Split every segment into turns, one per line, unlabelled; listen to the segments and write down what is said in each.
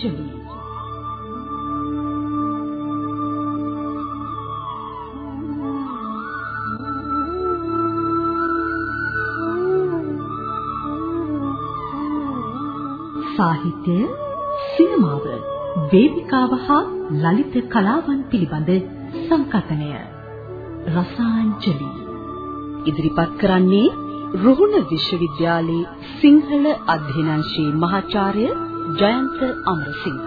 රසාංජලි සාහිත්‍ය සිනමාව වේදිකාව හා ලලිත කලාවන් පිළිබඳ සංකථනය රසාංජලි. ඉදිරිපත් කරන්නේ රුහුණ විශ්වවිද්‍යාලයේ සිංහල අධ්‍යනාංශයේ මහාචාර්ය ජයන්ත අමරසිංහ.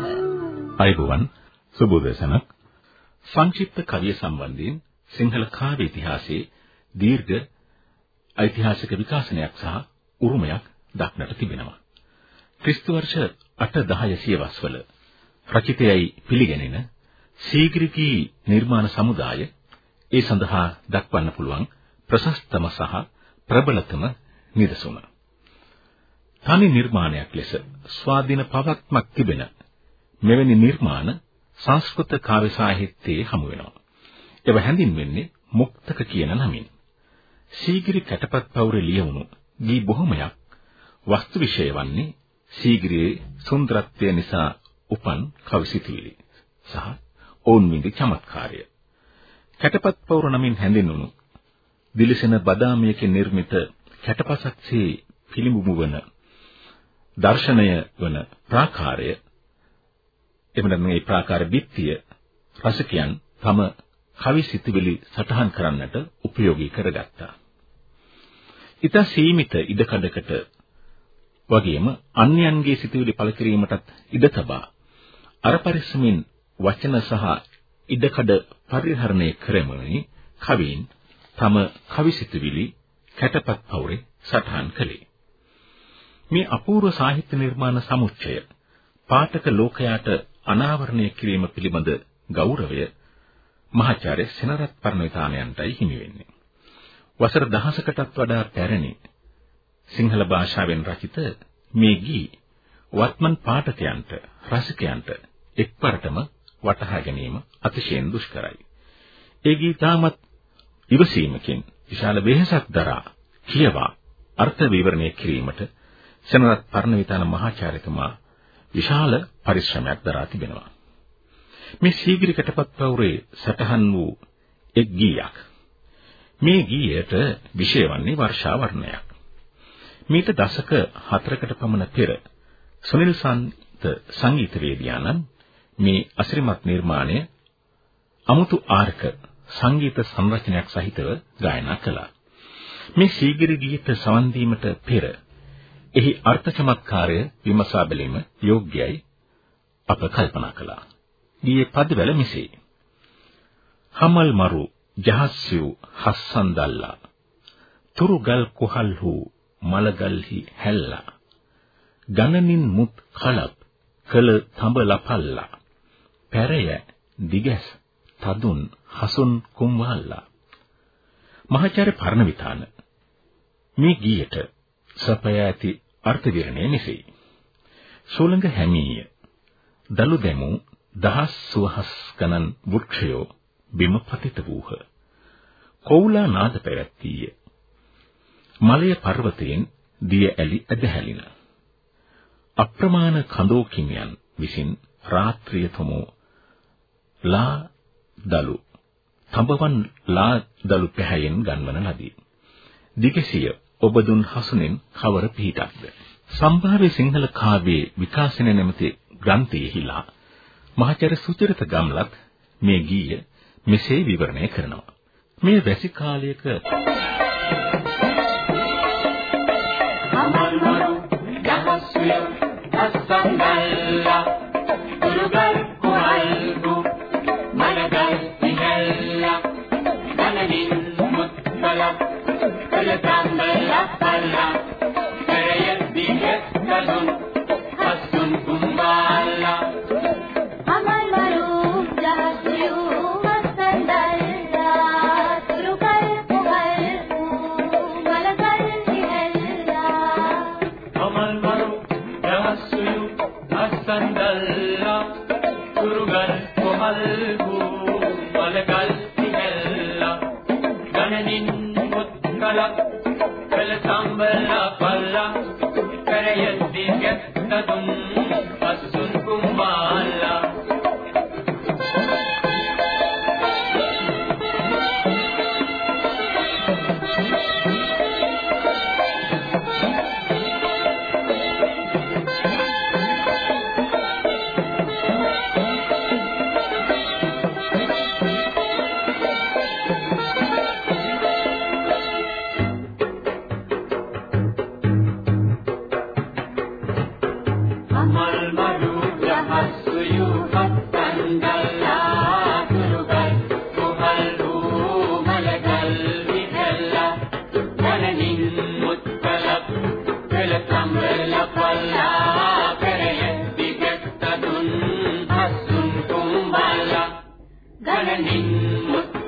අයබෝවන් සුබෝදසනක් සංක්ෂිප්ත කවිය සම්බන්ධයෙන් සිංහල කාව්‍ය ඉතිහාසයේ දීර්ඝ ඓතිහාසික විකාශනයක් සහ උරුමයක් දක්නට තිබෙනවා. ක්‍රිස්තු වර්ෂ 8 10 සියවස්වල රචිතයයි පිළිගැනෙන සීග්‍රිකී නිර්මාණ සමුදාය ඒ සඳහා දක්වන්න පුළුවන් ප්‍රශස්තම සහ ප්‍රබලතම නිදසුන. තනි නිර්මාණයක් ලෙස ස්වාධීන පවත්මක් තිබෙන මෙවැනි නිර්මාණ සංස්කෘත කාව්‍ය සාහිත්‍යයේ හමු වෙනවා. ඒව හැඳින්වෙන්නේ මුක්තක කියන නමින්. සීගිරි කැටපත් පවුරේ ලියවුණු දී බොහොමයක් වස්තු විෂය වන්නේ සීගිරියේ සුන්දරත්වය නිසා උපන් කවිසිතුවිලි සහ ඔවුන් විඳි චමත්කාරය. කැටපත් පවුර නමින් හැඳින්වුණු දිලිසෙන බදාමියකින් නිර්මිත කැටපසක්සේ පිළිඹු වන දර්ශනය වන ප්‍රාකාරය එමෙන්න මේ ප්‍රාකාර බිත්තිය රසකයන් තම කවි සිතුවිලි සටහන් කරන්නට උපයෝගී කරගත්තා. ඊට සීමිත ඉඩකඩකට වගේම අන්‍යයන්ගේ සිතුවිලි පළ කිරීමටත් ඉඩ තබා අර පරිස්සමින් වචන සහ ඉඩකඩ පරිහරණය කරමින් කවීන් තම කවිසිතුවිලි කැටපත් පවුරේ සටහන් කළේ. මේ අපූර්ව සාහිත්‍ය නිර්මාණ සමුච්චය පාඨක ලෝකයාට අනාවරණය කිරීම පිළිබඳ ගෞරවය මහාචාර්ය සෙනරත් පරණවිතානයන්ටයි හිමි වෙන්නේ. වසර දහසකටත් වඩා පැරණි සිංහල භාෂාවෙන් රචිත මේ ගී වත්මන් පාඨකයන්ට රසිකයන්ට එක්වරටම වටහා ගැනීම අතිශයින් දුෂ්කරයි. ඒ ගී තාමත් ඉවසීමකින් විශාල වෙහෙසක් දරා කියවා අර්ථ විවරණය කිරීමට සෙනරත් පරණවිතාන මහාචාර්යතුමා විශාල පරිශ්‍රමයක් දරා තිබෙනවා. මේ සීගිරි කටපත් පවුරේ සටහන් වූ එක් ගීයක්. මේ ගීයට විෂය වන්නේ වර්ෂා වර්ණයක්. මීට දශක 4කට පමණ පෙර සුනිල් සන්ත සංගීතවේදියාණන් මේ අසිරිමත් නිර්මාණය අමුතු ආරක සංගීත සංරචනයක් සහිතව ගායනා කළා. මේ සීගිරි ගීත සවන් දීමට පෙර එහි අර්ථ චමත්කාරය විමසා බැලීම යෝග්‍යයි. අප කල්පනා කළා. ගීයේ පදවල මෙසේ. හමල් මරු ජහස්යු හස්සන්දල්ලා තුරුගල් කුහල් වූ මලගල්හි හැල්ලා. ගණනින් මුත් කලප් කළ තඹ ලපල්ලා. පැරය දිගැස් තදුන් හසුන් කුම්වල්ලා. මහාචාර්ය පරණවිතාන මේ ගීයට සපය ඇති අර්ථ විවරණය මෙසේයි සෝලංග හැමීය. දලු දෙමු දහස් සුවහස් ගණන් වෘක්ෂයෝ බිම පතිත වූහ. කෝලා නාද පැවැත්තිය. මලය පර්වතයෙන් දිය ඇලි ඇදහැලින. අප්‍රමාණ කඳෝකිමියන් විසින් රාත්‍රිය තුමෝ ලා දලු තඹවන් ලා දලු පැහැයෙන් ගන්වන ලදී. දිගසිය ඔබ දුන් හසුනෙන් කවර පිහිටක්ද? සම්භාව්‍ය සිංහල කාව්‍යයේ විකාශනය නැමැති ග්‍රන්ථයෙහිලා මහාචාර්ය සුචරිත ගම්ලත් මේ ගීය මෙසේ විවරණය කරනවා. මේ වැසි කාලයක
අමල්මරු යහස්විය අස්සංගල්ලා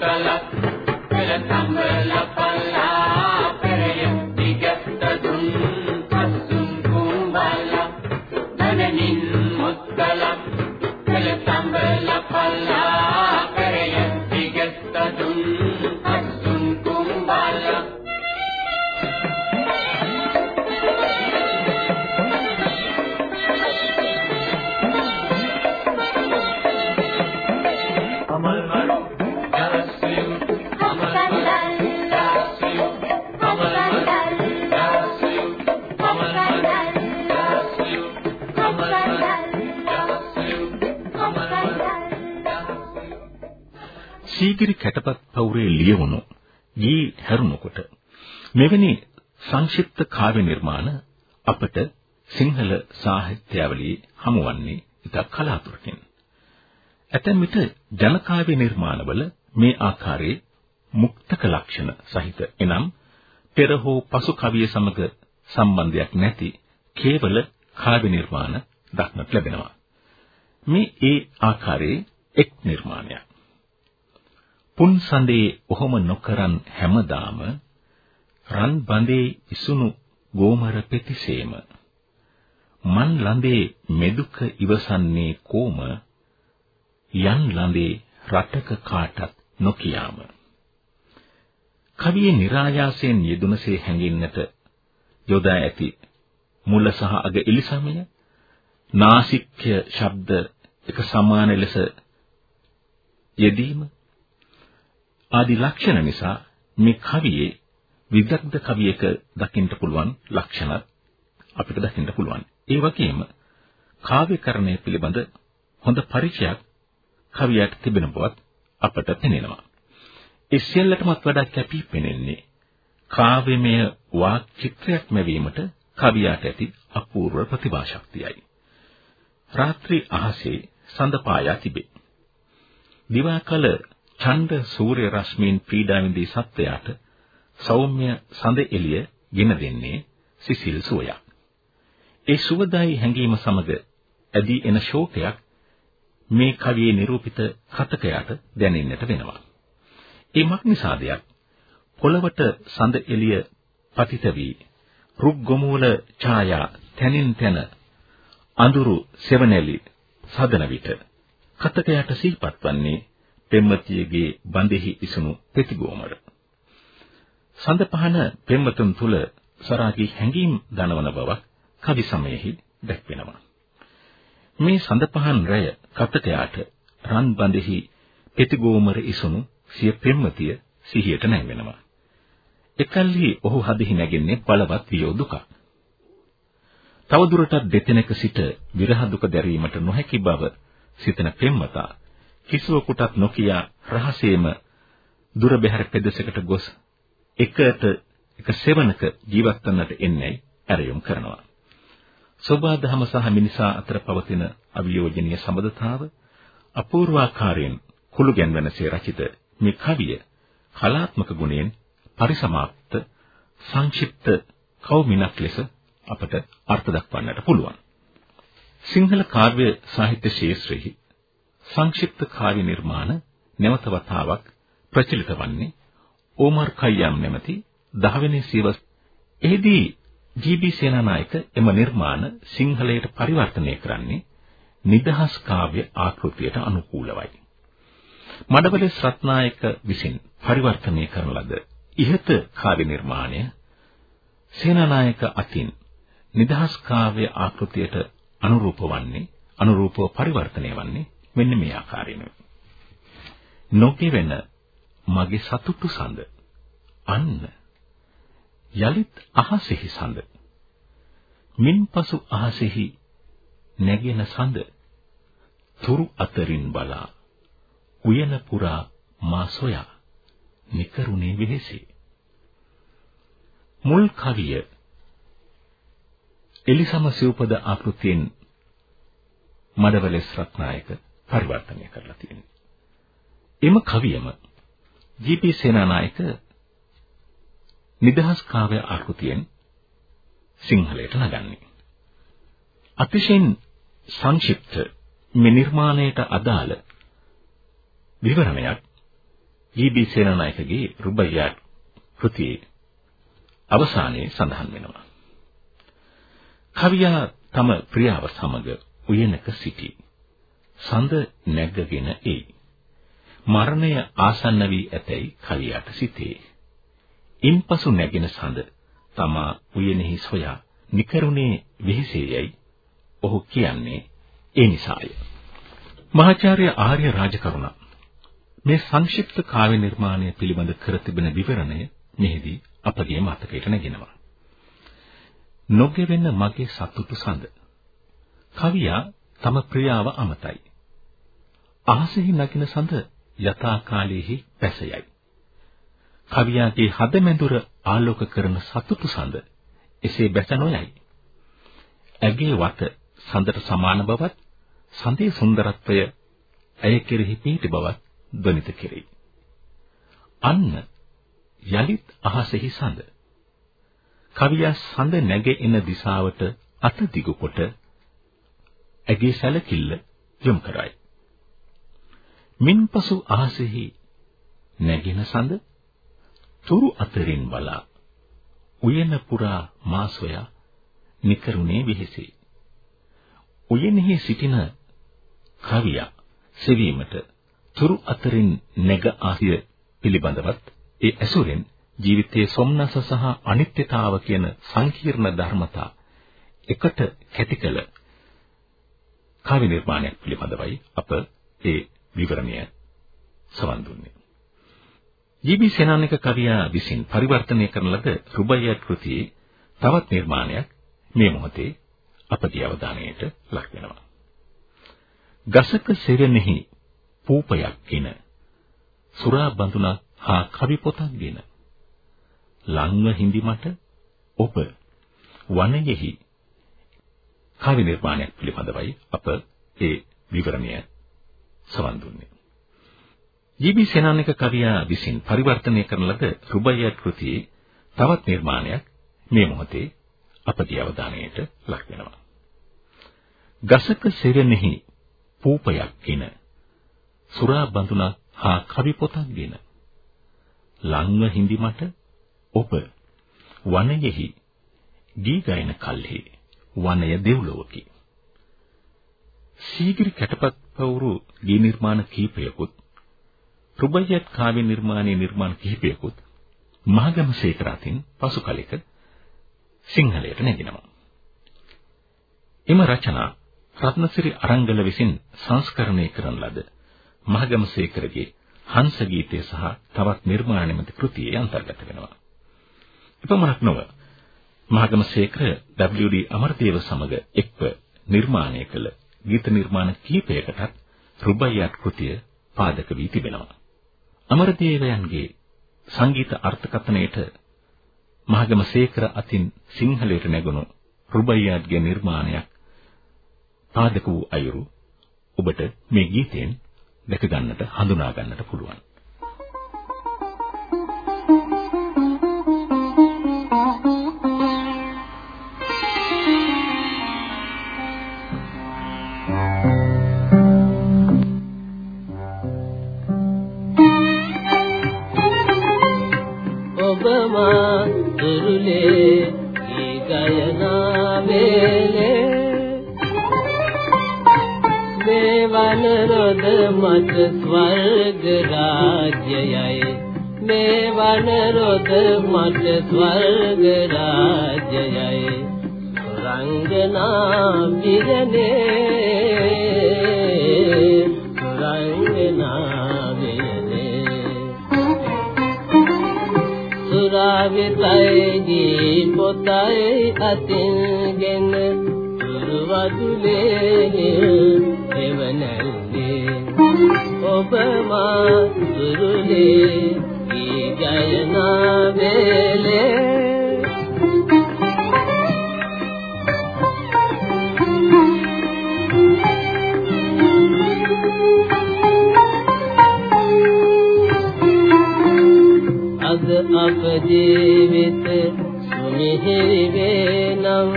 මුත්තලක්
සීගිරි කැටපත් පවුරේ ලියවුණු ගී හැරුණකොට මෙවැනි සංක්ෂිප්ත කාව්‍ය නිර්මාණ අපට සිංහල සාහිත්‍යාවලියේ හමුවන්නේ ඉතා කලාතුරකින්. ඇතැම් විට ජන කාව්‍ය නිර්මාණවල මේ ආකාරයේ මුක්තක ලක්ෂණ සහිත එනම් පෙර හෝ පසු කවිය සමග සම්බන්ධයක් නැති කේවල කාව්‍ය නිර්මාණ දක්නට ලැබෙනවා. මේ ඒ ආකාරයේ එක් නිර්මාණයක්. පුන් සඳේ ඔහොම නොකරන් හැමදාම රන් බඳේ ඉසුණු ගෝමර පෙතිසේම. මන් ළඳේ මෙදුක ඉවසන්නේ කොම යන් ළඳේ රටක කාටත් නොකියාම. කවියේ નિરાයාසයෙන් යෙදුනසේ හැඟෙන්නට යොදා ඇති මුල සහ අග එලිසමය නාසික්‍ය ශබ්ද එක සමාන ලෙස යෙදීම ආදි ලක්ෂණ නිසා මේ කවියේ විදග්ධ කවියක දකින්න පුළුවන් ලක්ෂණ අපිට දකින්න පුළුවන්. ඒ වගේම කාව්‍යකරණය පිළිබඳ හොඳ පරිචයක් කවියට තිබෙන බවත් අපට පෙනෙනවා. ඒ සියල්ලටමත් වඩා කැපී පෙනෙන්නේ කාව්‍යමය වාක් චිත්‍රයක් මැවීමට කවියාට ඇති අපූර්ව ප්‍රතිභා ශක්තියයි. රාත්‍රී අහසේ සඳ පායා තිබේ. දිවාකල ඡණ්ඩ සූර්ය රශ්මීන් පීඩා විඳී සත්වයාට සෞම්‍ය සඳ එළිය ගෙන දෙන්නේ සිසිල් සුවයක්. ඒ සුවදායි හැඟීම සමග ඇදී එන ශෝකයක් මේ කවියේ නිරූපිත කතකයට දැනෙන්නට වෙනවා. ඒ මක්නිසාදයක් පොළවට සඳ එළිය පතිත වී රුක් ගොමුවල ඡායා තනින් තන අඳුරු සෙවණැලි සදන විට කතකයට සිහිපත් වන්නේ පෙම්වතියගේ බඳෙහි ඉසුණු ප්‍රතිගෝමර. සඳ පහන පෙම්වතුන් තුල සරාගී හැඟීම් දනවන බවක් කවි සමයෙහි දැක්වෙනවා. මේ සඳ පහන් රැය කතකයාට රන් බඳෙහි ප්‍රතිගෝමර ඉසුණු සිය පෙම්වතිය සිහියට නැංවෙනවා. එකල්හි ඔහු හදෙහි නැගෙන්නේ බලවත් වියෝ දුකක්. තවදුරටත් දෙතෙනෙක සිට විරහ දුක දැරීමට නොහැකි බව සිතන පෙම්වතා කිසිවෙකුටත් නොකිය රහසේම දුර බැහැර පෙදෙසකට ගොස් එකට එක සෙවණක ජීවත් වන්නට එන්නේ ඇරයුම් කරනවා. සෝබා දහම සහ මිනිසා අතර පවතින අවියෝජනීය සම්බන්ධතාව අපූර්වාකාරයෙන් කුළු ගැන්වෙනසේ රචිත මේ කවිය කලාත්මක ගුණයෙන් පරිසමාප්ත සංක්ෂිප්ත කවුමිනක් ලෙස අපට අර්ථ දක්වන්නට පුළුවන්. සිංහල කාව්‍ය සාහිත්‍ය ශාස්ත්‍රයේ සංක්ෂිප්ත කාව්‍ය නිර්මාණ නැවත වතාවක් ප්‍රචලිත වන්නේ ඕමර් කයියම් නැමැති 10 වෙනි සියවස් එෙහිදී ජී.බී. සේනානායක එම නිර්මාණ සිංහලයට පරිවර්තනය කරන්නේ නිදහස් කාව්‍ය ආකෘතියට අනුකූලවයි. මඩවලේ රත්නායක විසින් පරිවර්තනය කරන ලද ඉහත කාව්‍ය නිර්මාණය සේනානායක අතින් නිදහස් කාව්‍ය ආකෘතියට අනුරූප වන්නේ අනුරූපව පරිවර්තනය වන්නේ මෙන්න මේ ආකාරයෙන්. නොගෙවෙන මගේ සතුටු සඳ අන්න යලිත් අහසෙහි සඳ මින්පසු අහසෙහි නැගෙන සඳ තුරු අතරින් බලා උයන පුරා මා සොයා නිකරුණේ වෙහෙසේ මුල් කවිය එලිසම සිව්පද ආකෘතියෙන් මඩවලස් රත්නායක පරිවර්තනය කරලා තියෙනවා. එම කවියම ජී.පී. සේනානායක නිදහස් කාව්‍ය ආකෘතියෙන් සිංහලයට නගන්නේ. අතිශයින් සංක්ෂිප්ත මේ නිර්මාණයට අදාළ විවරණයක් ඊ.බී. සේනානායකගේ රුබයියා කෘතියේ අවසානයේ සඳහන් වෙනවා. කවියා තම ප්‍රියාව සමග උයනක සිටි. සඳ නැග්ගගෙන එයි. මරණය ආසන්න වී ඇතැයි කවියාට සිතේ. ඉන්පසු නැගෙන සඳ තමා උයනෙහි සොයා නිකරුණේ විහිසෙයයි ඔහු කියන්නේ ඒ නිසාය. මහාචාර්ය ආර්ය රාජකරුණ මේ සංක්ෂිප්ත කාව්‍ය නිර්මාණය පිළිබඳ කර තිබෙන විවරණය මෙහිදී අපගේ මතකයට නැගෙනවා. නොගෙවෙන මගේ සතුටු සඳ. කවියා තම ප්‍රියාව අමතයි. අහසෙහි නගින සඳ යථා කාලයේහි පැසයයි. කවියාගේ හදමැදුර ආලෝක කරන සතුටු සඳ එසේ බැස නොයයි. ඇගේ වත සඳට සමාන බවත් සඳේ සුන්දරත්වය ඇය කෙරෙහි පිහිටි බවත් ධනිත කෙරෙයි. අන්න යලිත් අහසෙහි සඳ. කවියා සඳ නැගෙ එන දිශාවට අත දිගු කොට ඇගේ සැලකිල්ල යොමු කරයි. මින්පසු අහසෙහි නැගෙන සඳ තුරු අතරින් බලා උයන පුරා මා සොයා නිකරුණේ විහිසෙයි. උයනෙහි සිටින කවියා සෙවීමට තුරු අතරින් නැග ආසිය පිළිබඳවත් ඒ ඇසුරෙන් ජීවිතයේ සොම්නස සහ අනිත්‍යතාව කියන සංකීර්ණ ධර්මතා එකට කැටිකල කාව්‍ය නිර්මාණයක් පිළිබඳවයි අප ඒ විවරණය සවන් දුන්නේ. ජීබී සේනානික කවියා විසින් පරිවර්තනය කරන ලද රුබයියත් කෘතියේ තවත් නිර්මාණයක් මේ මොහොතේ අපගේ අවධානයට ලක් වෙනවා. ගසක සෙරෙනෙහි පූපයක්ගෙන සුරා බඳුනක් හා කවි පොතක්ගෙන ලංව හිඳිමට ඔබ වනයේහි කවි නිර්මාණයක් පිළිබඳවයි අප ඒ විවරණය සවන් දුන්නේ. ජීබී සේනානික කවියා විසින් පරිවර්තනය කරන ලද රුබයියත් කෘතියේ තවත් නිර්මාණයක් මේ මොහොතේ අපගේ අවධානයට ලක් වෙනවා. ගසක සෙරෙනෙහි පූපයක්ගෙන සුරා බඳුනක් හා කවි පොතක්ගෙන ලංව හිඳිමට ඔබ වනයේහි දී ගයන කල්හි වනය දෙව්ලොවකි. සීගිරි කැටපත් පවුරු දී නිර්මාණ කීපයකුත් රුබයියත් කාව්‍ය නිර්මාණයේ නිර්මාණ කිහිපයකුත් මහගම සේකරාතින් පසු කලෙක සිංහලයට නැගෙනවා. එම රචනා රත්නසිරි අරංගල විසින් සංස්කරණය කරන ලද මහගම සේකරගේ හංස ගීතය සහ තවත් නිර්මාණ නැමැති කෘතියේ අන්තර්ගත වෙනවා. එපමණක් නොව මහගම සේකර W.D. අමරදේව සමග එක්ව නිර්මාණය කළ ගීත නිර්මාණ කිහිපයකටත් රුබයියත් කෘතිය පාදක වී තිබෙනවා. අමරදේවයන්ගේ සංගීත අර්ථකථනයේට මහගම සේකර අතින් සිංහලයට නැගුණු රුබයියාත්ගේ නිර්මාණයක් පාදක වූ අයුරු ඔබට මේ ගීතයෙන් දැක ගන්නට හඳුනා ගන්නට පුළුවන්.
සුරාවිතයිදී පොතයි අතින්ගෙන සුරවදුලේ එවනල්ලේ ඔබ මා සුරුලේ ඊ ගයනා වේලේ අප ජීවිත සුමිහිරි වේනම්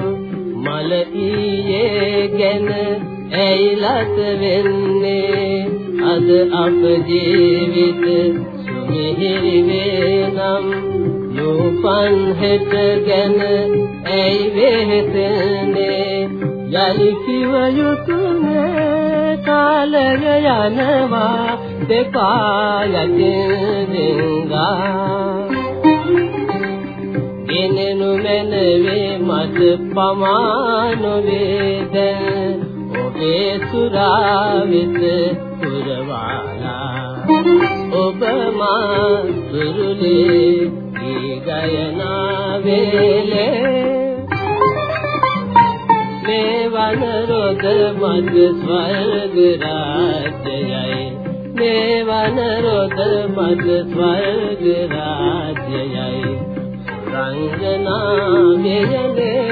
මල ඊයේ ගැන ඇයිලත් වෙන්නේ අද අප ජීවිත සුමිහිරි වේනම් නූපන් හෙට ගැන ඇයි වෙහෙතනේ යලි කිව යුතුනේ කාලය යනවා දෙපා යටින් දෙංගා ගෙනෙනු මැනවේ මට පමානු වේද ඔබේ සුරාවිත පුරවාලා ඔබ මා සුරුලේ ී ගයනා වේලේ මේ වන රොද මත ස්වර්ග රාජ්‍යයයි මේ වන රොද මත ස්වර්ග රාජ්‍යයයි රංගනා මෙයනේ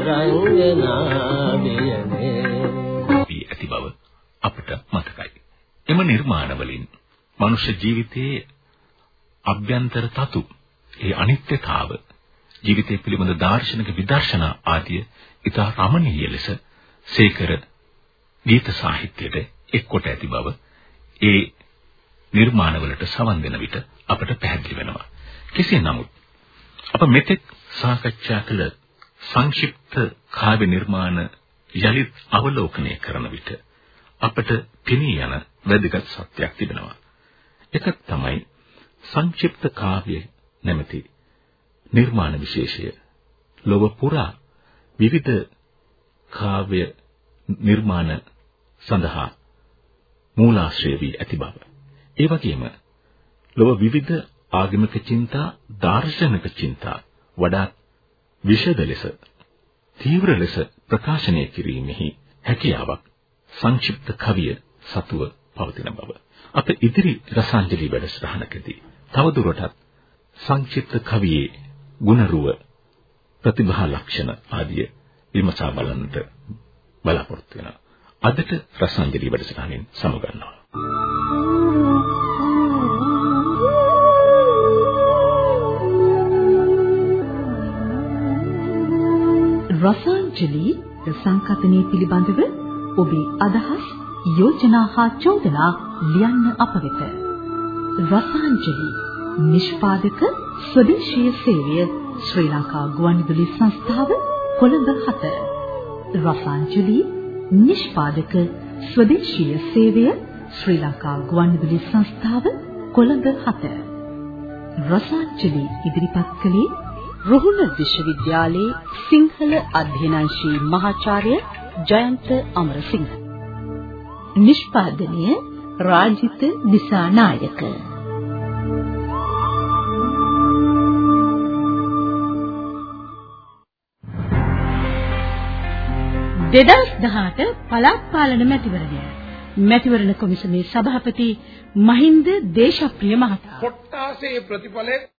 රංගනා මෙයනේ
නිර්මාණවලින් මනුෂ්‍ය ජීවිතයේ අභ්‍යන්තර තතු, ඒ අනිත්‍යතාව, ජීවිතය පිළිබඳ දාර්ශනික විදර්ශනා ආදිය ඉතා රමණීය ලෙස සේකර ගීත සාහිත්‍යයට එක්කොට ඇති බව ඒ නිර්මාණවලට සවන් දෙන විට අපට පැහැදිලි වෙනවා. කෙසේ නමුත් අප මෙතෙක් සාකච්ඡා කළ සංක්ෂිප්ත කාව්‍ය නිර්මාණ යලිත් අවලෝකනය කරන විට අපට පෙනී යන වැදගත් සත්‍යයක් තිබෙනවා. එකක් තමයි සංක්ෂිප්ත කාව්‍ය නැමැති නිර්මාණ විශේෂය ලොව පුරා විවිධ කාව්‍ය නිර්මාණ සඳහා මූලාශ්‍රය වී ඇති බව. ඒ වගේම ලොව විවිධ ආගමික චින්තා, දාර්ශනික චින්තා වඩා විෂද ලෙස, තීව්‍ර ලෙස ප්‍රකාශනය කිරීමෙහි හැකියාවක් සංක්ෂිප්ත කවිය සතුව පවතින බව. අප ඉදිරි රසාංජලි වැඩසටහනකදී තවදුරටත් සංක්ෂිප්ත කවියේ ගුණරුව ප්‍රතිභා ලක්ෂණ ආදිය විමසා බලන්නට බලාපොරොත්තු වෙනවා. අදට රසාංජලි වැඩසටහනින් සමුගන්නවා.
රසාංජලි සංකතනයේ පිළිබඳව ඔබේ අදහස් යෝජනා හා චෝදනා ලියන්න අප වෙත. රසාංජලි නිෂ්පාදක ස්වදේශීය සේවය ශ්‍රී ලංකා ගුවන්විදුලි සංස්ථාව කොළඹ 7. රසාංජලි නිෂ්පාදක ස්වදේශීය සේවය ශ්‍රී ලංකා ගුවන්විදුලි සංස්ථාව කොළඹ 7. රසාංජලි ඉදිරිපත් කළේ රුහුණ විශ්වවිද්‍යාලයේ සිංහල අධ්‍යනාංශී මහාචාර්ය ජයන්ත අමරසිංහ. නිෂ්පාදනය රාජිත දිසානායක. දෙදස් දහට පළාත් පාලන මැතිවරණය මැතිවරණ කොමිසමේ සභාපති මහින්ද දේශප්‍රිය මහතා
කොට්ටාසේ ප්‍රතිඵලය